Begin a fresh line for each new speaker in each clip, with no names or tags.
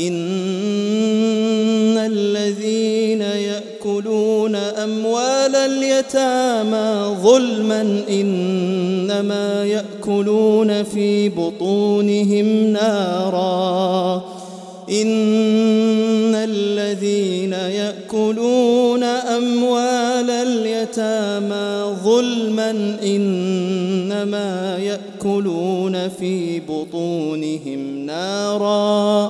إن الذين يأكلون أموال اليتامى ظلما إنما يأكلون في بطونهم نارا. إن الذين يأكلون أموال اليتامى ظلما إنما يأكلون في بطونهم نارا.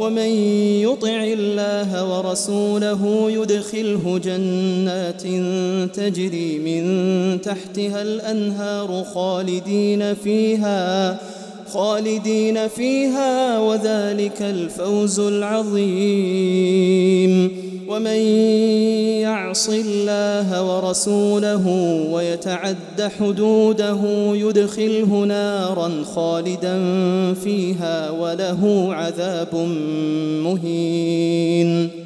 ومن يطع الله ورسوله يدخله جنات تجري من تحتها الأنهار خالدين فيها خالدين فيها وذلك الفوز العظيم. ومن يعص الله ورسوله ويتعد حدوده يدخله نارا خالدا فيها وله عذاب مهين.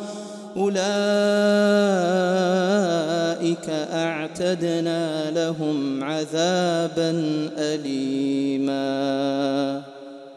أولئك أعتدنا لهم عذابا أليماً.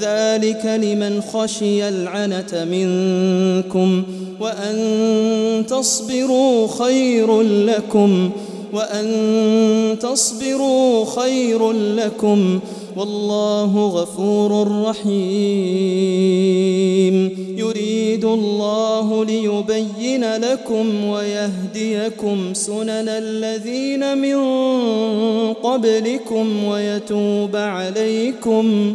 ذلك لمن خشي العنة منكم وأن تصبروا خير لكم وأن تصبروا خير لكم والله غفور رحيم. يريد الله ليبين لكم ويهديكم سنن الذين من قبلكم ويتوب عليكم.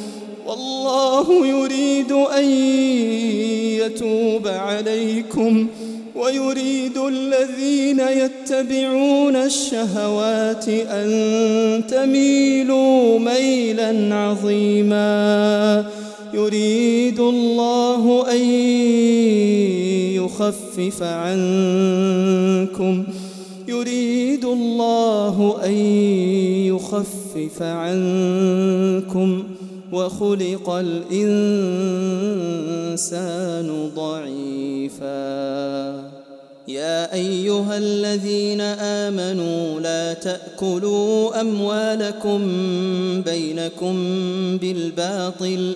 والله يريد أن يتوب عليكم ويريد الذين يتبعون الشهوات أن تميلوا ميلا عظيماً. يريد الله أن يخفف عنكم. يريد الله أن يخفف عنكم. وخلق الإنسان ضعيفاً. يا أيها الذين آمنوا لا تأكلوا أموالكم بينكم بالباطل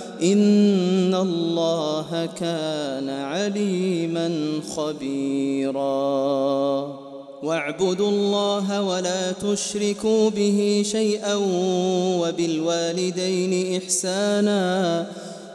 إن الله كان عليما خبيرا. واعبدوا الله ولا تشركوا به شيئا وبالوالدين إحساناً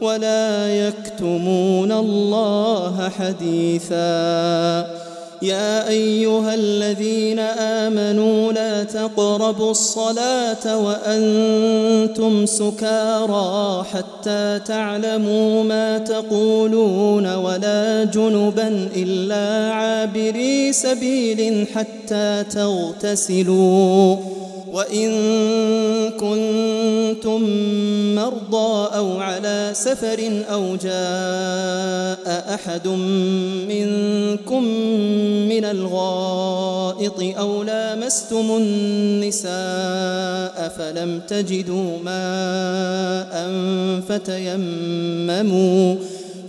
ولا يكتمون الله حديثا. يا أيها الذين آمنوا لا تقربوا الصلاة وأنتم سكارى حتى تعلموا ما تقولون ولا جنبا إلا عابري سبيل حتى تغتسلوا. وإن كنتم مرضى أو على سفر أو جاء أحد منكم من الغائط أو لامستم النساء فلم تجدوا ماء فتيمموا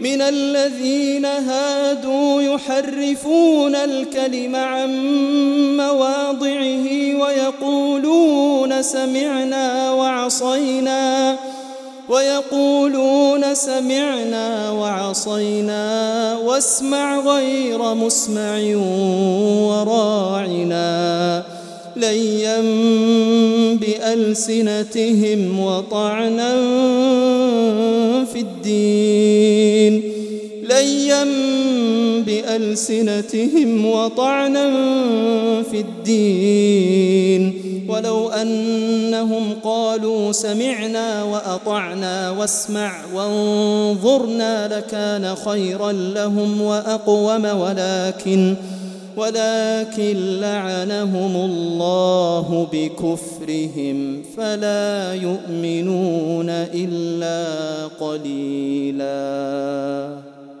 من الذين هادوا يحرفون الكلم عن مواضعه ويقولون سمعنا وعصينا ويقولون سمعنا وعصينا واسمع غير مسمع وراعنا. ليا بألسنتهم وطعنا في الدين. ليا بألسنتهم وطعنا في الدين. ولو أنهم قالوا سمعنا وأطعنا واسمع وانظرنا لكان خيرا لهم وأقوم. ولكن ولكن لعنهم الله بكفرهم فلا يؤمنون إلا قليلاً.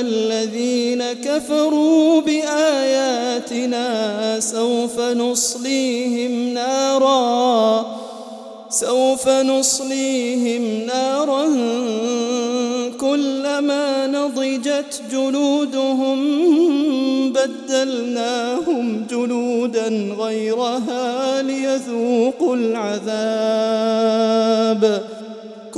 الذين كفروا بآياتنا سوف نصليهم نارا سوف نصليهم نارا. كلما نضجت جلودهم بدلناهم جلودا غيرها ليذوقوا العذاب.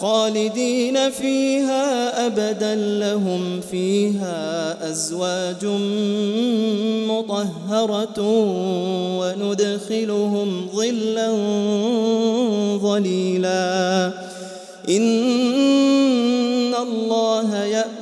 خالدين فيها أبدا لهم فيها أزواج مطهرة وندخلهم ظلا ظليلا.